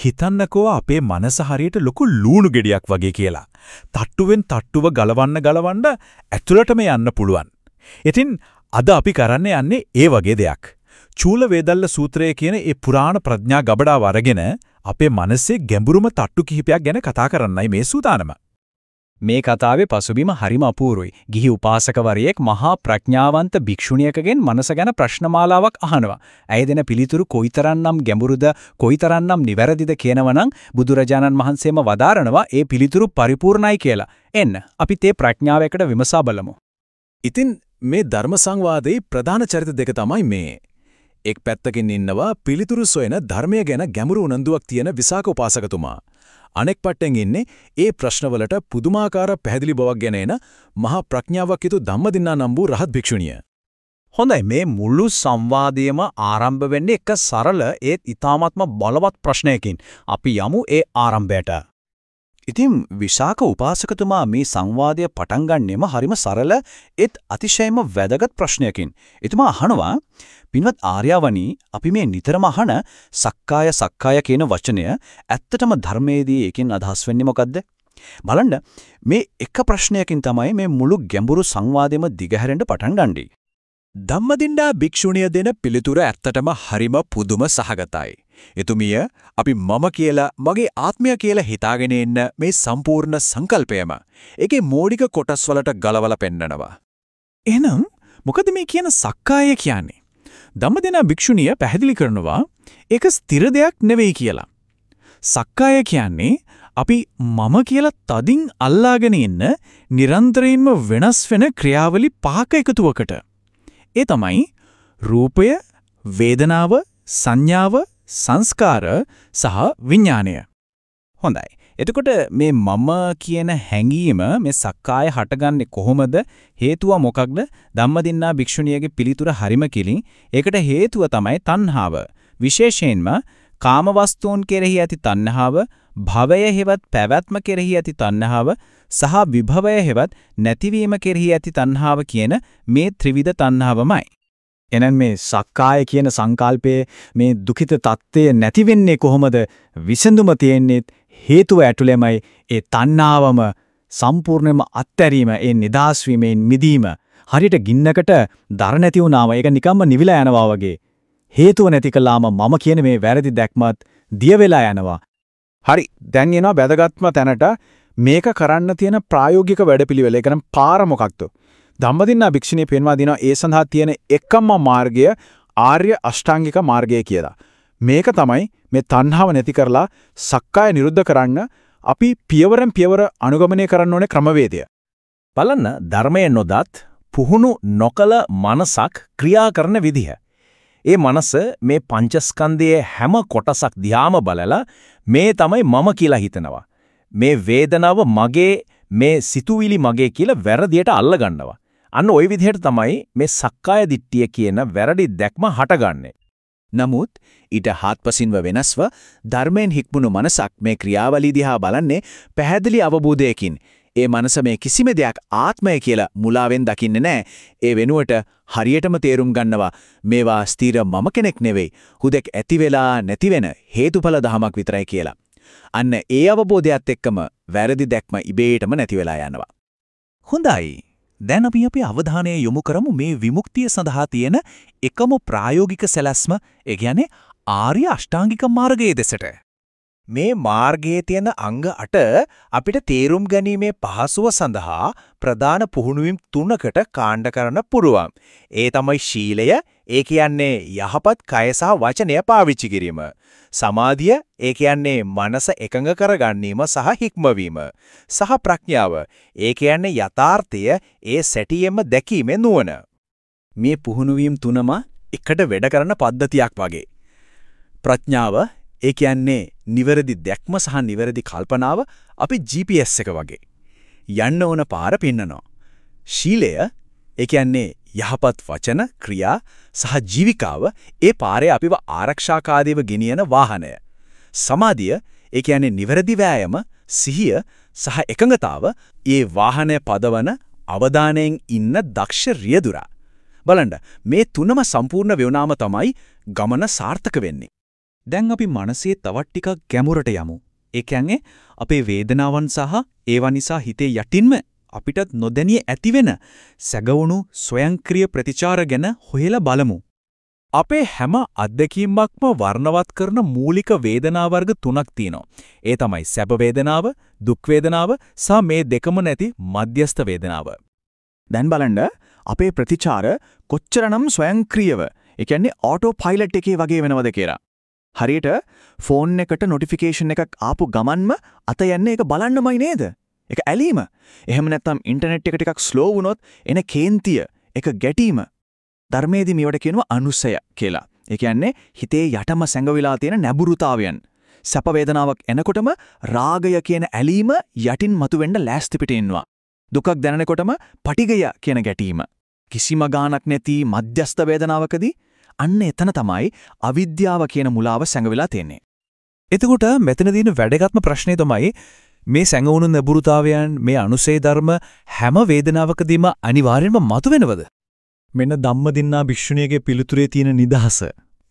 හිතන්නකෝ අපේ මනස හරියට ලොකු ලූණු ගෙඩියක් වගේ කියලා. තට්ටුවෙන් තට්ටුව ගලවන්න ගලවන්න ඇතුළටම යන්න පුළුවන්. ඉතින් අද අපි කරන්න යන්නේ ඒ වගේ දෙයක්. චූල වේදල්ල සූත්‍රය කියන ඒ පුරාණ ප්‍රඥා ගබඩාව අරගෙන අපේ මනසේ ගැඹුරුම තට්ටු කිහිපයක් ගැන කතා කරන්නයි මේ සූදානම. මේ කතාවේ පසුබිම හරිම අපූරුයි. ගිහි උපාසකවරියෙක් මහා ප්‍රඥාවන්ත භික්ෂුණියකගෙන් මනස ගැන ප්‍රශ්නමාලාවක් අහනවා. ඇය දෙන පිළිතුරු කොයිතරම්නම් ගැඹුරුද, කොයිතරම්නම් නිවැරදිද කියනවනම් බුදුරජාණන් වහන්සේම වදාරනවා ඒ පිළිතුරු පරිපූර්ණයි කියලා. එන්න අපි තේ ප්‍රඥාවයකට විමසා බලමු. ඉතින් මේ ධර්ම සංවාදයේ ප්‍රධාන චරිත දෙක තමයි මේ. එක් පැත්තකින් ඉන්නවා පිළිතුරු සොයන ධර්මය ගැන ගැඹුරු උනන්දුවක් තියෙන විසාක උපාසකතුමා. අනෙක් පැත්තෙන් ඉන්නේ ඒ ප්‍රශ්නවලට පුදුමාකාර පැහැදිලි බවක් ගැන එන මහා ප්‍රඥාවක් යුතු ධම්මදින්නා නම් වූ රහත් භික්ෂුණිය. හොඳයි මේ මුළු සංවාදයේම ආරම්භ වෙන්නේ එක සරල ඒත් ඊ타ත්ම බලවත් ප්‍රශ්නයකින්. අපි යමු ඒ ආරම්භයට. ඉතින් විශාක උපාසකතුමා මේ සංවාදය පටන් ගන්නෙම හරිම සරල ඒත් අතිශයම වැදගත් ප්‍රශ්නයකින්. එතුමා අහනවා පින්වත් ආර්යවනි අපි මේ නිතරම අහන සක්කාය සක්කාය කියන වචනය ඇත්තටම ධර්මයේදී ඒකෙන් අදහස් වෙන්නේ මොකද්ද? බලන්න මේ එක ප්‍රශ්නයකින් තමයි මේ මුළු ගැඹුරු සංවාදෙම දිගහැරෙන්න පටන් ගන්නේ. ධම්මදින්ඩා භික්ෂුණිය දෙන පිළිතුර ඇත්තටම හරිම පුදුම සහගතයි. එතුමිය අපි මම කියලා මගේ ආත්මය කියලා හිතාගෙන ඉන්න මේ සම්පූර්ණ සංකල්පයම ඒකේ මෝඩික කොටස් වලට ගලවලා පෙන්නනවා. එහෙනම් මොකද මේ කියන සක්කාය කියන්නේ? ධම්මදිනා භික්ෂුණිය පැහැදිලි කරනවා ඒක ස්ථිර දෙයක් නෙවෙයි කියලා. සක්කාය කියන්නේ අපි මම කියලා තදින් අල්ලාගෙන ඉන්න නිරන්තරයෙන්ම වෙනස් වෙන ක්‍රියාවලි පහක එකතුවකට. ඒ තමයි රූපය, වේදනාව, සංඥාව, සංස්කාර සහ විඥාණය. හොඳයි. එතකොට මේ මම කියන හැඟීම මේ සක්කාය හටගන්නේ කොහොමද? හේතුව මොකක්ද? ධම්මදින්නා භික්ෂුණියගේ පිළිතුර හරිම කිලින්. ඒකට හේතුව තමයි තණ්හාව. විශේෂයෙන්ම කාමවස්තුන් කෙරෙහි ඇති තණ්හාව, භවය හෙවත් පැවැත්ම කෙරෙහි ඇති තණ්හාව සහ විභවය හෙවත් නැතිවීම කෙරෙහි ඇති තණ්හාව කියන මේ ත්‍රිවිධ තණ්හාවමයි. එහෙනම් මේ සක්කාය කියන සංකල්පයේ මේ දුකිත తත්වය නැති වෙන්නේ කොහොමද? විසඳුම තියෙන්නේ හේතුව ඇතුළෙමයි ඒ තණ්හාවම සම්පූර්ණයෙන්ම අත්හැරීම ඒ නිදාස් වීමෙන් මිදීම හරියට ගින්නකට දර නැති වුණාම ඒක නිකම්ම නිවිලා යනවා වගේ හේතුව නැති කළාම මම කියන මේ වැරදි දැක්මත් දිය වෙලා යනවා හරි දැන් එනවා වැදගත්ම තැනට මේක කරන්න තියෙන ප්‍රායෝගික වැඩපිළිවෙල ඒ කියන්නේ පාර මොකක්ද ධම්මදින්නා භික්ෂුණිය පෙන්වා දෙනවා ඒ සඳහා තියෙන එකම මාර්ගය ආර්ය අෂ්ටාංගික මාර්ගය කියලා මේක තමයි මේ තණ්හාව නැති කරලා සක්කාය නිරුද්ධ කරන්න අපි පියවරෙන් පියවර අනුගමනය කරන්න ඕනේ ක්‍රමවේදය. බලන්න ධර්මයේ නොදත් පුහුණු නොකල මනසක් ක්‍රියා කරන විදිහ. ඒ මනස මේ පංචස්කන්ධයේ හැම කොටසක් දිහාම බලලා මේ තමයි මම කියලා හිතනවා. මේ වේදනාව මගේ මේ සිතුවිලි මගේ කියලා වැරදියට අල්ල ගන්නවා. අන්න ওই විදිහට තමයි මේ සක්කාය දිට්ඨිය කියන වැරදි දැක්ම හටගන්නේ. නමුත් ඊට හාත්පසින්ව වෙනස්ව ධර්මයෙන් හික්මුණු මනසක් මේ ක්‍රියාවලිය දිහා බලන්නේ පැහැදිලි අවබෝධයකින්. ඒ මනස මේ කිසිම දෙයක් ආත්මය කියලා මුලාවෙන් දකින්නේ නැහැ. ඒ වෙනුවට හරියටම තේරුම් ගන්නවා මේවා ස්ථිර මම කෙනෙක් නෙවෙයි. හුදෙක් ඇති වෙලා නැති වෙන හේතුඵල ධමයක් විතරයි කියලා. අන්න ඒ අවබෝධයත් එක්කම වැරදි දැක්ම ඉබේටම නැති වෙලා යනවා. හොඳයි. දැන් අපි අපේ අවධානය යොමු කරමු මේ විමුක්තිය සඳහා තියෙන එකම ප්‍රායෝගික සැලැස්ම ඒ කියන්නේ ආර්ය අෂ්ටාංගික මාර්ගයේ දෙසට. මේ මාර්ගයේ තියෙන අංග 8 අපිට තේරුම් ගැනීමේ පහසුව සඳහා ප්‍රධාන පුහුණුවීම් තුනකට කාණ්ඩ කරන්න පුරුවන්. ඒ තමයි ශීලය, ඒ කියන්නේ යහපත් කය සහ වචනය පාවිච්චි කිරීම. සමාධිය, ඒ කියන්නේ මනස එකඟ කරගැනීම සහ හික්මවීම. සහ ප්‍රඥාව, ඒ කියන්නේ යථාර්ථය ඒ සැටියෙම දැකීමේ නුවණ. මේ පුහුණුවීම් තුනම එකට වැඩ කරන පද්ධතියක් වගේ. ප්‍රඥාව ඒ කියන්නේ නිවැරදි දැක්ම සහ නිවැරදි කල්පනාව අපි GPS එක වගේ. යන්න ඕන පාර පෙන්නනවා. ශීලය ඒ කියන්නේ යහපත් වචන, ක්‍රියා සහ ජීවිකාව ඒ පාරේ අපිව ආරක්ෂාකාරීව ගෙනියන වාහනය. සමාධිය ඒ කියන්නේ නිවැරදි වෑයම, සිහිය සහ එකඟතාව ඒ වාහනය පදවන අවධානයෙන් ඉන්න දක්ෂ රියදුරා. බලන්න මේ තුනම සම්පූර්ණ වුණාම තමයි ගමන සාර්ථක වෙන්නේ. දැන් අපි මනසේ තවත් ටිකක් ගැඹුරට යමු. ඒ කියන්නේ අපේ වේදනාවන් සහ ඒවා නිසා හිතේ යටින්ම අපිටත් නොදැනිය ඇතිවෙන සැගවුණු ස්වයංක්‍රීය ප්‍රතිචාර ගැන හොයලා බලමු. අපේ හැම අත්දැකීමක්ම වර්ණවත් කරන මූලික වේදනා වර්ග තුනක් තියෙනවා. ඒ තමයි සැප වේදනාව, දුක් වේදනාව සහ මේ දෙකම නැති මධ්‍යස්ථ වේදනාව. දැන් බලන්න අපේ ප්‍රතිචාර කොච්චරනම් ස්වයංක්‍රීයව ඒ කියන්නේ ඔටෝ පයිලට් එකේ වගේ වෙනවද කියලා. හරියට ෆෝන් එකට නොටිෆිකේෂන් එකක් ආපු ගමන්ම අත යන්නේ ඒක බලන්නමයි නේද? ඒක ඇලීම. එහෙම නැත්නම් ඉන්ටර්නෙට් එක ටිකක් ස්ලෝ වුණොත් එන කේන්තිය, ඒක ගැටීම. ධර්මයේදී මේවට කියනවා අනුසය කියලා. ඒ කියන්නේ හිතේ යටම සැඟවිලා තියෙන නැඹුරුතාවයන්. සැප වේදනාවක් එනකොටම රාගය කියන ඇලීම යටින් මතුවෙන්න ලෑස්ති පිට ඉන්නවා. දුකක් දැනෙනකොටම පටිගය කියන ගැටීම. කිසිම ගාණක් නැති මධ්‍යස්ථ වේදනාවකදී අන්න එතන තමයි අවිද්‍යාව කියන මුලාව සැඟවිලා තියෙන්නේ. එතකොට මෙතන තියෙන වැදගත්ම ප්‍රශ්නේ තමයි මේ සැඟවුණු නැඹුරුතාවයන් මේ අනුසේ ධර්ම හැම වේදනාවකදීම අනිවාර්යෙන්ම මතුවෙනවද? මෙන්න ධම්මදින්නා භික්ෂුණියගේ පිළිතුරේ තියෙන නිදහස.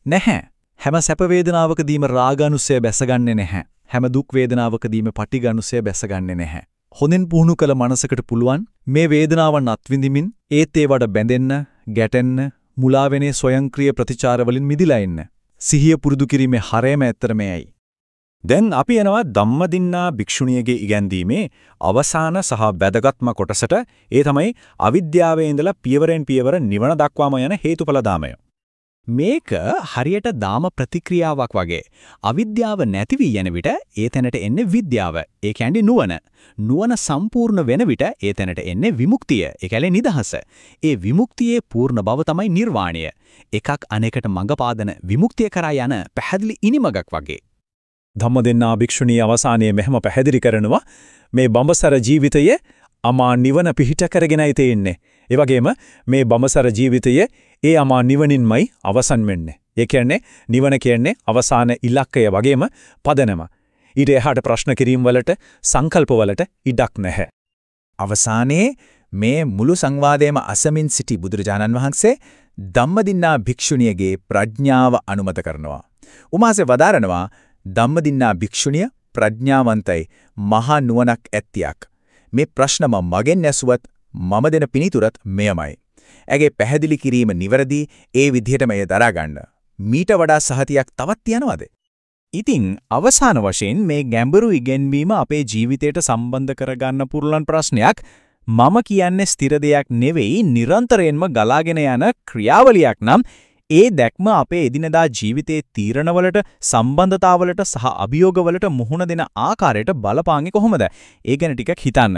නැහැ. හැම සැප වේදනාවකදීම රාගානුසය බැසගන්නේ නැහැ. හැම දුක් වේදනාවකදීම පටිඝානුසය බැසගන්නේ නැහැ. හොඳින් පුහුණු කළ මනසකට පුළුවන් මේ වේදනාවන් අත්විඳිමින් ඒත් ඒවට බැඳෙන්න, ගැටෙන්න, මුලා වෙනේ ස්වයංක්‍රීය ප්‍රතිචාර වලින් මිදිලා ඉන්න. සිහිය පුරුදු කිරීමේ හරයම ඇත්තටම එයයි. දැන් අපි යනවා ධම්මදින්නා භික්ෂුණියගේ ඉගැන්වීමේ අවසාන සහ වැදගත්ම කොටසට ඒ තමයි අවිද්‍යාවේ ඉඳලා පියවරෙන් පියවර නිවන දක්වාම යන හේතුඵල දාමය. මේක හරියට දාම ප්‍රතික්‍රියාවක් වගේ. අවිද්‍යාව නැති වී යන විට ඒ තැනට එන්නේ විද්‍යාව. ඒ කියන්නේ නුවණ. නුවණ සම්පූර්ණ වෙන විට ඒ තැනට එන්නේ විමුක්තිය. ඒ කියන්නේ නිදහස. ඒ විමුක්තියේ පූර්ණ බව තමයි නිර්වාණය. එකක් අනෙකට මඟ පාදන විමුක්තිය කරා යන පැහැදිලි ඉනිමගක් වගේ. ධම්මදින්නා භික්ෂුණී අවසානයේ මෙහෙම පැහැදිලි කරනවා මේ බඹසර ජීවිතයේ අමා නිවන පිහිට කරගෙනයි තියෙන්නේ. ඒ වගේම මේ බඹසර ජීවිතයේ ඒ අමා නිවනින්මයි අවසන් වෙන්නේ. ඒ කියන්නේ නිවන කියන්නේ අවසාන ඉලක්කය වගේම පදනම. ඊට එහාට ප්‍රශ්න කිරීම වලට සංකල්ප වලට ඉඩක් නැහැ. අවසානයේ මේ මුළු සංවාදයේම අසමින් සිටි බුදුරජාණන් වහන්සේ ධම්මදින්නා භික්ෂුණියගේ ප්‍රඥාව අනුමත කරනවා. උමාසේ වදාරනවා ධම්මදින්නා භික්ෂුණිය ප්‍රඥාවන්තයි මහා නුවණක් ඇත්තියක්. මේ ප්‍රශ්නම මගෙන් ඇසුවත් මම දෙන පිළිතුරත් මෙයමයි. ඇගේ පැහැදිලි කිරීම නිවැරදි ඒ විදිහටම එය දරාගන්න. මීට වඩා සහතියක් තවත් තියනවද? ඉතින් අවසාන වශයෙන් මේ ගැඹුරු ඉගෙනීම අපේ ජීවිතයට සම්බන්ධ කරගන්න පුරුලන් ප්‍රශ්නයක් මම කියන්නේ ස්ථිර දෙයක් නෙවෙයි නිරන්තරයෙන්ම ගලාගෙන යන ක්‍රියාවලියක් නම් ඒ දැක්ම අපේ එදිනදා ජීවිතයේ තීරණවලට සම්බන්ධතාවලට සහ අභියෝගවලට මුහුණ දෙන ආකාරයට බලපාන්නේ කොහොමද? ඒ ගැන ටිකක් හිතන්න.